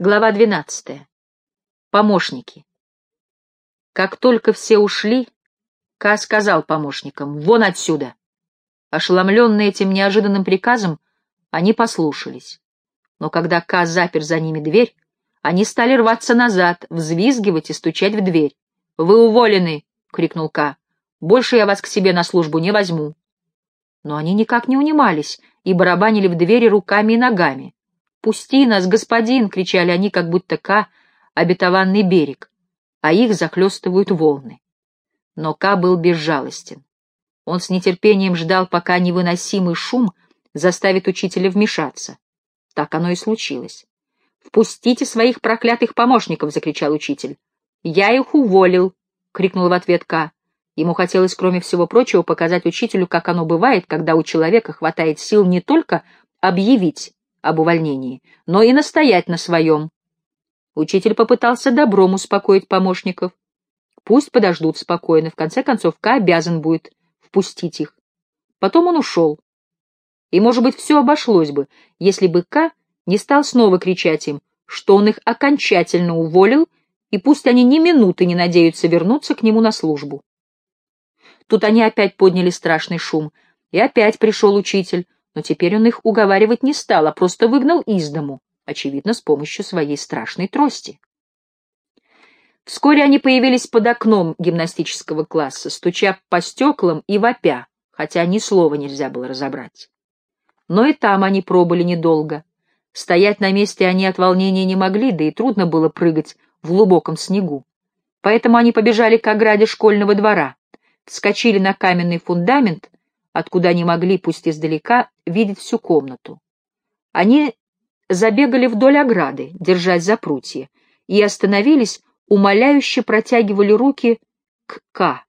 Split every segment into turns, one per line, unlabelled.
Глава 12. Помощники. Как только все ушли, Ка сказал помощникам «Вон отсюда!». Ошеломленные этим неожиданным приказом, они послушались. Но когда Ка запер за ними дверь, они стали рваться назад, взвизгивать и стучать в дверь. «Вы уволены!» — крикнул Ка. «Больше я вас к себе на службу не возьму». Но они никак не унимались и барабанили в двери руками и ногами. «Пусти нас, господин!» — кричали они, как будто Ка — обетованный берег, а их захлестывают волны. Но Ка был безжалостен. Он с нетерпением ждал, пока невыносимый шум заставит учителя вмешаться. Так оно и случилось. «Впустите своих проклятых помощников!» — закричал учитель. «Я их уволил!» — крикнул в ответ Ка. Ему хотелось, кроме всего прочего, показать учителю, как оно бывает, когда у человека хватает сил не только объявить об увольнении, но и настоять на своем. Учитель попытался добром успокоить помощников. Пусть подождут спокойно, в конце концов Ка обязан будет впустить их. Потом он ушел. И, может быть, все обошлось бы, если бы Ка не стал снова кричать им, что он их окончательно уволил, и пусть они ни минуты не надеются вернуться к нему на службу. Тут они опять подняли страшный шум, и опять пришел учитель, но теперь он их уговаривать не стал, а просто выгнал из дому, очевидно, с помощью своей страшной трости. Вскоре они появились под окном гимнастического класса, стуча по стеклам и вопя, хотя ни слова нельзя было разобрать. Но и там они пробыли недолго. Стоять на месте они от волнения не могли, да и трудно было прыгать в глубоком снегу. Поэтому они побежали к ограде школьного двора, вскочили на каменный фундамент откуда они могли, пусть издалека, видеть всю комнату. Они забегали вдоль ограды, держась за прутья, и остановились, умоляюще протягивали руки к К.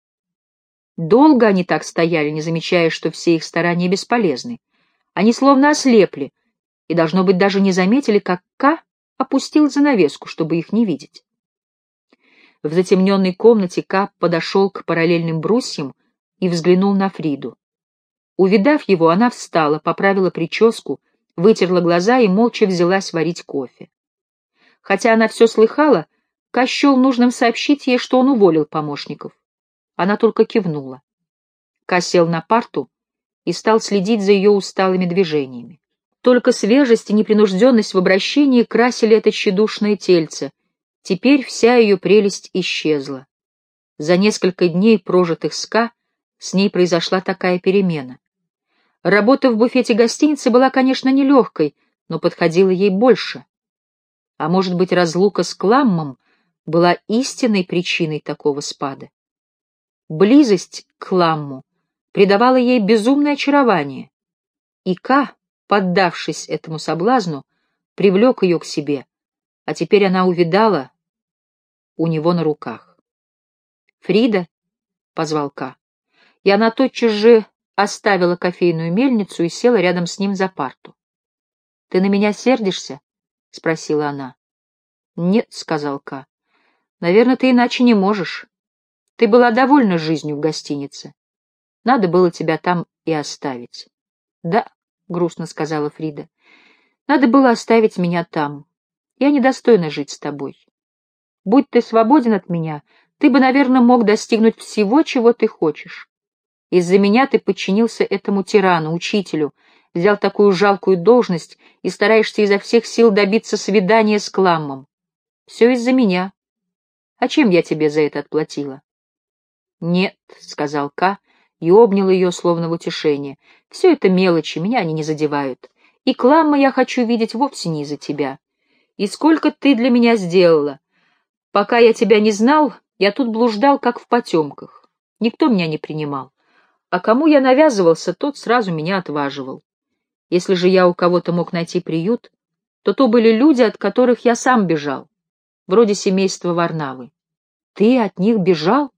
Долго они так стояли, не замечая, что все их старания бесполезны. Они словно ослепли, и, должно быть, даже не заметили, как К опустил занавеску, чтобы их не видеть. В затемненной комнате К подошел к параллельным брусьям и взглянул на Фриду. Увидав его, она встала, поправила прическу, вытерла глаза и молча взялась варить кофе. Хотя она все слыхала, Ка нужным сообщить ей, что он уволил помощников. Она только кивнула. Ка сел на парту и стал следить за ее усталыми движениями. Только свежесть и непринужденность в обращении красили это тщедушное тельце. Теперь вся ее прелесть исчезла. За несколько дней, прожитых с Ка, с ней произошла такая перемена. Работа в буфете гостиницы была, конечно, нелегкой, но подходила ей больше. А может быть, разлука с Кламмом была истинной причиной такого спада? Близость к Кламму придавала ей безумное очарование. И Ка, поддавшись этому соблазну, привлек ее к себе, а теперь она увидала у него на руках. «Фрида?» — позвал Ка. И она тотчас же оставила кофейную мельницу и села рядом с ним за парту. — Ты на меня сердишься? — спросила она. — Нет, — сказал Ка. — Наверное, ты иначе не можешь. Ты была довольна жизнью в гостинице. Надо было тебя там и оставить. — Да, — грустно сказала Фрида. — Надо было оставить меня там. Я недостойна жить с тобой. Будь ты свободен от меня, ты бы, наверное, мог достигнуть всего, чего ты хочешь. Из-за меня ты подчинился этому тирану, учителю, взял такую жалкую должность и стараешься изо всех сил добиться свидания с Кламмом. Все из-за меня. А чем я тебе за это отплатила? — Нет, — сказал Ка и обнял ее, словно в утешение. — Все это мелочи, меня они не задевают. И Кламма я хочу видеть вовсе не из-за тебя. И сколько ты для меня сделала. Пока я тебя не знал, я тут блуждал, как в потемках. Никто меня не принимал. А кому я навязывался, тот сразу меня отваживал. Если же я у кого-то мог найти приют, то то были люди, от которых я сам бежал, вроде семейства Варнавы. Ты от них бежал?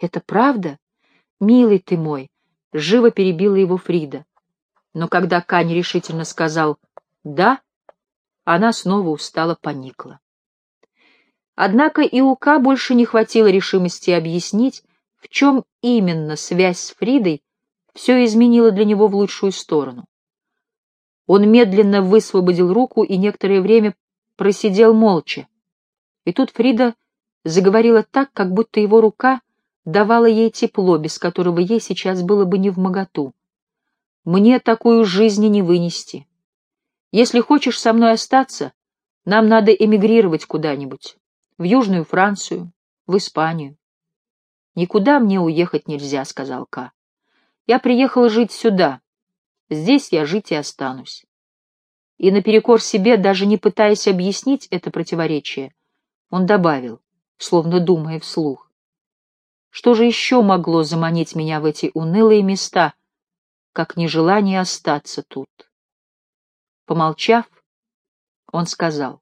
Это правда? Милый ты мой, живо перебила его Фрида. Но когда Кань решительно сказал «да», она снова устало поникла. Однако и у Ка больше не хватило решимости объяснить, в чем именно связь с Фридой все изменила для него в лучшую сторону. Он медленно высвободил руку и некоторое время просидел молча. И тут Фрида заговорила так, как будто его рука давала ей тепло, без которого ей сейчас было бы не в моготу. «Мне такую жизнь не вынести. Если хочешь со мной остаться, нам надо эмигрировать куда-нибудь. В Южную Францию, в Испанию. «Никуда мне уехать нельзя», — сказал Ка. «Я приехал жить сюда. Здесь я жить и останусь». И наперекор себе, даже не пытаясь объяснить это противоречие, он добавил, словно думая вслух. Что же еще могло заманить меня в эти унылые места, как нежелание остаться тут? Помолчав, он сказал,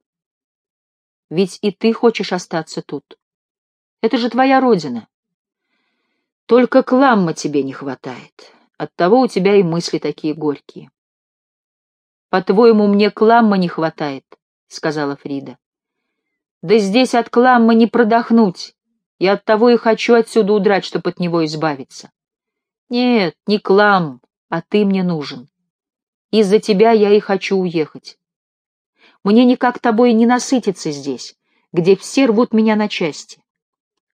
«Ведь и ты хочешь остаться тут. Это же твоя родина. Только кламма тебе не хватает. Оттого у тебя и мысли такие горькие». «По-твоему, мне кламма не хватает?» — сказала Фрида. «Да здесь от кламма не продохнуть. Я оттого и хочу отсюда удрать, чтобы от него избавиться. Нет, не клам, а ты мне нужен. Из-за тебя я и хочу уехать. Мне никак тобой не насытиться здесь, где все рвут меня на части.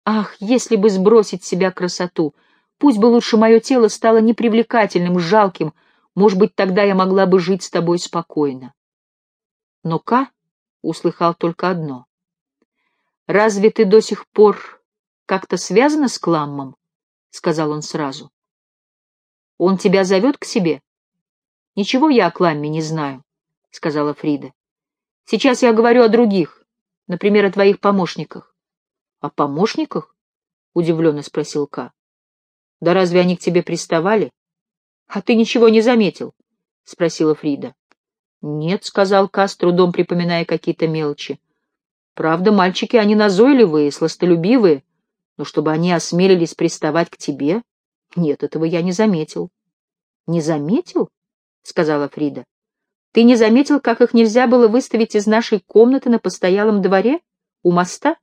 Ах, если бы сбросить с себя красоту, пусть бы лучше мое тело стало непривлекательным, жалким, может быть, тогда я могла бы жить с тобой спокойно. Но Ка услыхал только одно. «Разве ты до сих пор как-то связана с Кламмом?» — сказал он сразу. «Он тебя зовет к себе?» «Ничего я о Кламме не знаю», — сказала Фрида. Сейчас я говорю о других, например, о твоих помощниках. — О помощниках? — удивленно спросил Ка. — Да разве они к тебе приставали? — А ты ничего не заметил? — спросила Фрида. — Нет, — сказал Ка, с трудом припоминая какие-то мелочи. — Правда, мальчики, они назойливые, сластолюбивые, но чтобы они осмелились приставать к тебе? Нет, этого я не заметил. — Не заметил? — сказала Фрида. Ты не заметил, как их нельзя было выставить из нашей комнаты на постоялом дворе, у моста?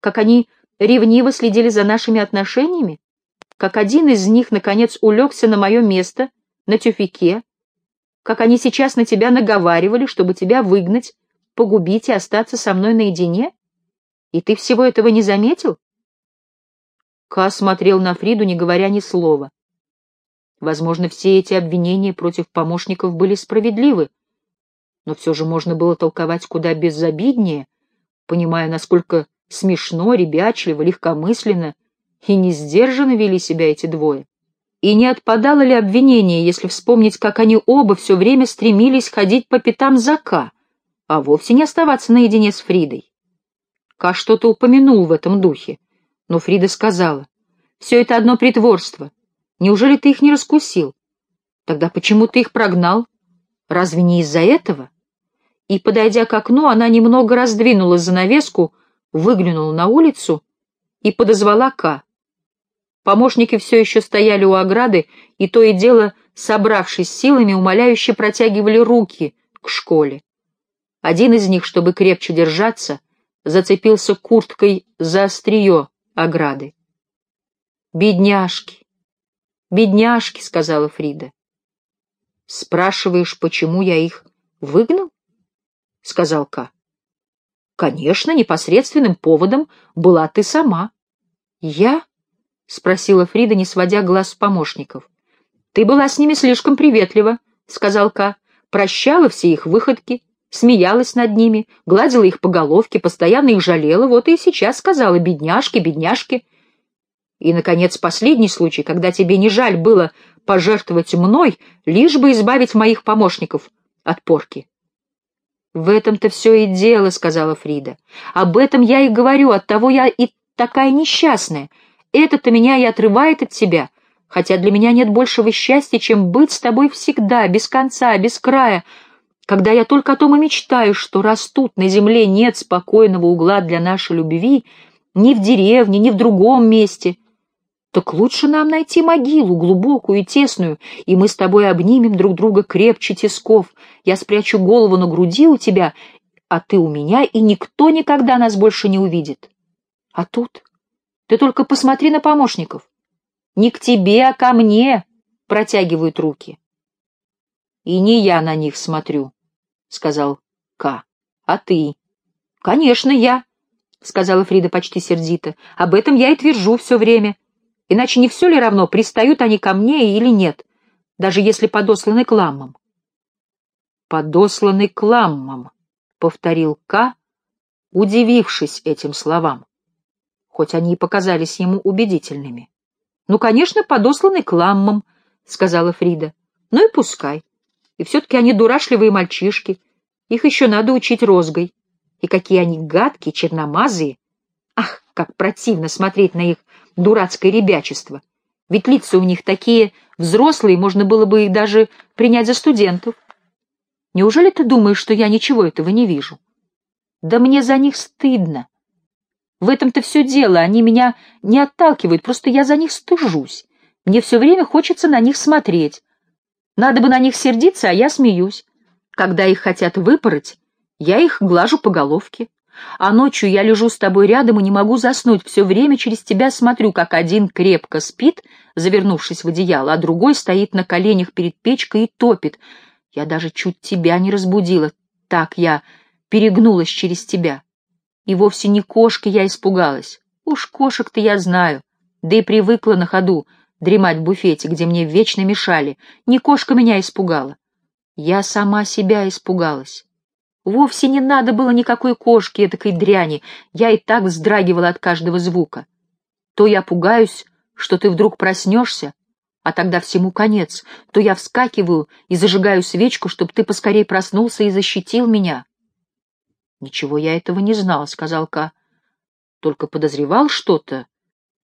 Как они ревниво следили за нашими отношениями? Как один из них, наконец, улегся на мое место, на тюфике? Как они сейчас на тебя наговаривали, чтобы тебя выгнать, погубить и остаться со мной наедине? И ты всего этого не заметил? Ка смотрел на Фриду, не говоря ни слова. Возможно, все эти обвинения против помощников были справедливы, но все же можно было толковать куда безобиднее, понимая, насколько смешно, ребячливо, легкомысленно и не сдержанно вели себя эти двое. И не отпадало ли обвинение, если вспомнить, как они оба все время стремились ходить по пятам Зака, а вовсе не оставаться наедине с Фридой? Ка что-то упомянул в этом духе, но Фрида сказала, «Все это одно притворство. Неужели ты их не раскусил? Тогда почему ты их прогнал? Разве не из-за этого? И, подойдя к окну, она немного раздвинула занавеску, выглянула на улицу и подозвала Ка. Помощники все еще стояли у ограды, и то и дело, собравшись силами, умоляюще протягивали руки к школе. Один из них, чтобы крепче держаться, зацепился курткой за острие ограды. «Бедняжки! «Бедняжки», — сказала Фрида. «Спрашиваешь, почему я их выгнал?» — сказал Ка. «Конечно, непосредственным поводом была ты сама». «Я?» — спросила Фрида, не сводя глаз с помощников. «Ты была с ними слишком приветлива», — сказал Ка. «Прощала все их выходки, смеялась над ними, гладила их по головке, постоянно их жалела, вот и сейчас сказала «бедняжки, бедняжки». И, наконец, последний случай, когда тебе не жаль было пожертвовать мной, лишь бы избавить моих помощников от порки. «В этом-то все и дело», — сказала Фрида. «Об этом я и говорю, оттого я и такая несчастная. Это-то меня и отрывает от тебя, хотя для меня нет большего счастья, чем быть с тобой всегда, без конца, без края, когда я только о том и мечтаю, что раз тут на земле нет спокойного угла для нашей любви, ни в деревне, ни в другом месте, так лучше нам найти могилу, глубокую и тесную, и мы с тобой обнимем друг друга крепче тисков. Я спрячу голову на груди у тебя, а ты у меня, и никто никогда нас больше не увидит. А тут ты только посмотри на помощников. Не к тебе, а ко мне протягивают руки. И не я на них смотрю, — сказал К, А ты? Конечно, я, — сказала Фрида почти сердито. Об этом я и твержу все время. Иначе не все ли равно, пристают они ко мне или нет, даже если подосланы к ламмам? Подосланы к ламмам, — повторил К, удивившись этим словам, хоть они и показались ему убедительными. — Ну, конечно, подосланы к ламмам, — сказала Фрида. — Ну и пускай. И все-таки они дурашливые мальчишки, их еще надо учить розгой. И какие они гадкие, черномазые. Ах, как противно смотреть на их дурацкое ребячество. Ведь лица у них такие взрослые, можно было бы их даже принять за студентов. Неужели ты думаешь, что я ничего этого не вижу? Да мне за них стыдно. В этом-то все дело, они меня не отталкивают, просто я за них стыжусь. Мне все время хочется на них смотреть. Надо бы на них сердиться, а я смеюсь. Когда их хотят выпороть, я их глажу по головке. А ночью я лежу с тобой рядом и не могу заснуть, все время через тебя смотрю, как один крепко спит, завернувшись в одеяло, а другой стоит на коленях перед печкой и топит. Я даже чуть тебя не разбудила, так я перегнулась через тебя. И вовсе не кошки я испугалась. Уж кошек-то я знаю, да и привыкла на ходу дремать в буфете, где мне вечно мешали. Не кошка меня испугала. Я сама себя испугалась. Вовсе не надо было никакой кошки, этакой дряни. Я и так вздрагивала от каждого звука. То я пугаюсь, что ты вдруг проснешься, а тогда всему конец, то я вскакиваю и зажигаю свечку, чтобы ты поскорей проснулся и защитил меня. — Ничего я этого не знал, — сказал Ка. — Только подозревал что-то,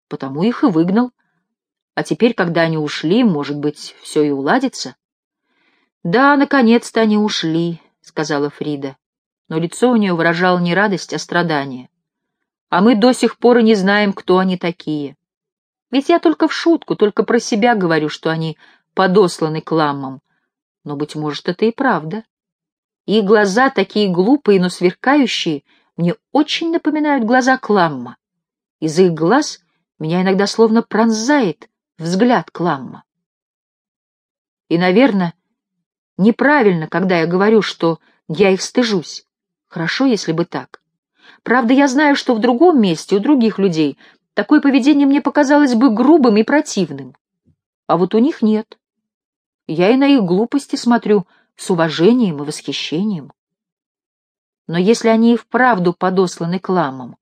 потому их и выгнал. А теперь, когда они ушли, может быть, все и уладится? — Да, наконец-то они ушли, — сказала Фрида. Но лицо у нее выражало не радость, а страдание. А мы до сих пор и не знаем, кто они такие. Ведь я только в шутку, только про себя говорю, что они подосланы к ламмам. Но, быть может, это и правда. Их глаза, такие глупые, но сверкающие, мне очень напоминают глаза Кламма. Из их глаз меня иногда словно пронзает взгляд Кламма. И, наверное, неправильно, когда я говорю, что я их стыжусь. Хорошо, если бы так. Правда, я знаю, что в другом месте, у других людей, такое поведение мне показалось бы грубым и противным. А вот у них нет. Я и на их глупости смотрю — с уважением и восхищением. Но если они и вправду подосланы к ламам,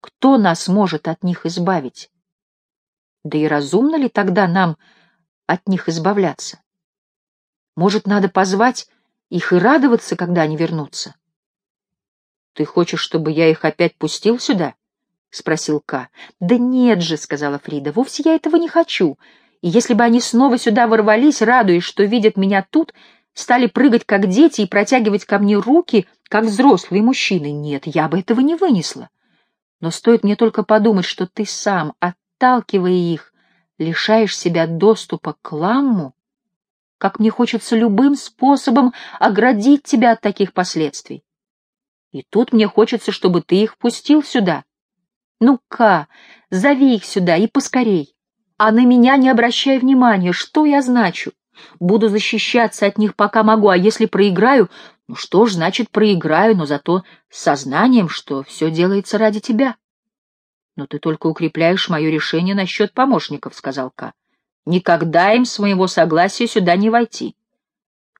кто нас может от них избавить? Да и разумно ли тогда нам от них избавляться? Может, надо позвать их и радоваться, когда они вернутся? — Ты хочешь, чтобы я их опять пустил сюда? — спросил Ка. — Да нет же, — сказала Фрида, — вовсе я этого не хочу. И если бы они снова сюда ворвались, радуясь, что видят меня тут, стали прыгать, как дети, и протягивать ко мне руки, как взрослые мужчины. Нет, я бы этого не вынесла. Но стоит мне только подумать, что ты сам, отталкивая их, лишаешь себя доступа к ламму, как мне хочется любым способом оградить тебя от таких последствий. И тут мне хочется, чтобы ты их пустил сюда. Ну-ка, зови их сюда и поскорей. А на меня не обращай внимания, что я значу. Буду защищаться от них, пока могу, а если проиграю, ну что ж, значит, проиграю, но зато с сознанием, что все делается ради тебя. — Но ты только укрепляешь мое решение насчет помощников, — сказал Ка. — Никогда им с моего согласия сюда не войти.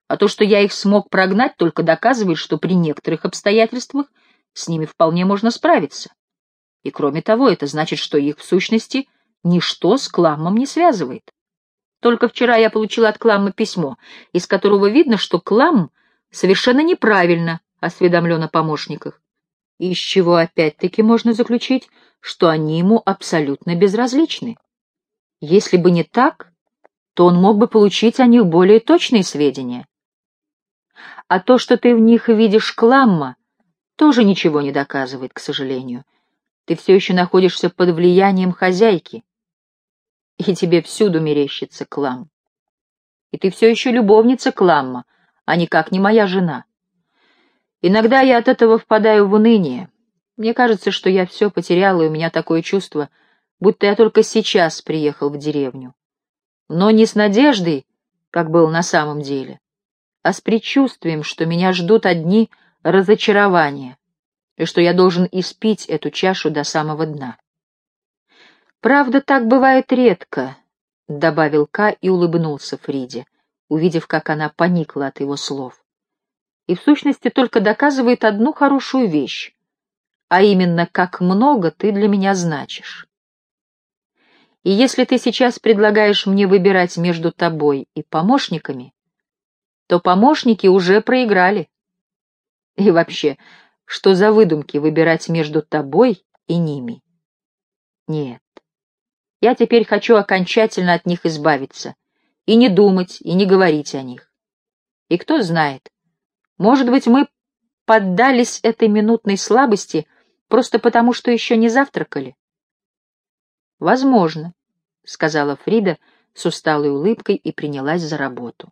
А то, что я их смог прогнать, только доказывает, что при некоторых обстоятельствах с ними вполне можно справиться. И кроме того, это значит, что их, в сущности, ничто с кламом не связывает. Только вчера я получила от Кламма письмо, из которого видно, что Клам совершенно неправильно осведомлен о помощниках. Из чего опять-таки можно заключить, что они ему абсолютно безразличны. Если бы не так, то он мог бы получить о них более точные сведения. А то, что ты в них видишь Кламма, тоже ничего не доказывает, к сожалению. Ты все еще находишься под влиянием хозяйки и тебе всюду мерещится Клам. И ты все еще любовница Кламма, а никак не моя жена. Иногда я от этого впадаю в уныние. Мне кажется, что я все потеряла, и у меня такое чувство, будто я только сейчас приехал в деревню. Но не с надеждой, как был на самом деле, а с предчувствием, что меня ждут одни разочарование, и что я должен испить эту чашу до самого дна. «Правда, так бывает редко», — добавил Ка и улыбнулся Фриде, увидев, как она поникла от его слов. «И в сущности только доказывает одну хорошую вещь, а именно, как много ты для меня значишь. И если ты сейчас предлагаешь мне выбирать между тобой и помощниками, то помощники уже проиграли. И вообще, что за выдумки выбирать между тобой и ними? Нет, я теперь хочу окончательно от них избавиться, и не думать, и не говорить о них. И кто знает, может быть, мы поддались этой минутной слабости просто потому, что еще не завтракали? «Возможно», — сказала Фрида с усталой улыбкой и принялась за работу.